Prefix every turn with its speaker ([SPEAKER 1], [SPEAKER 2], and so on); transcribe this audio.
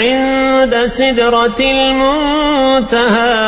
[SPEAKER 1] عند سدرة المنتهى.